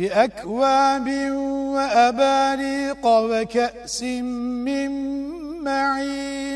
بأكواب وأباريق وكأس من معين.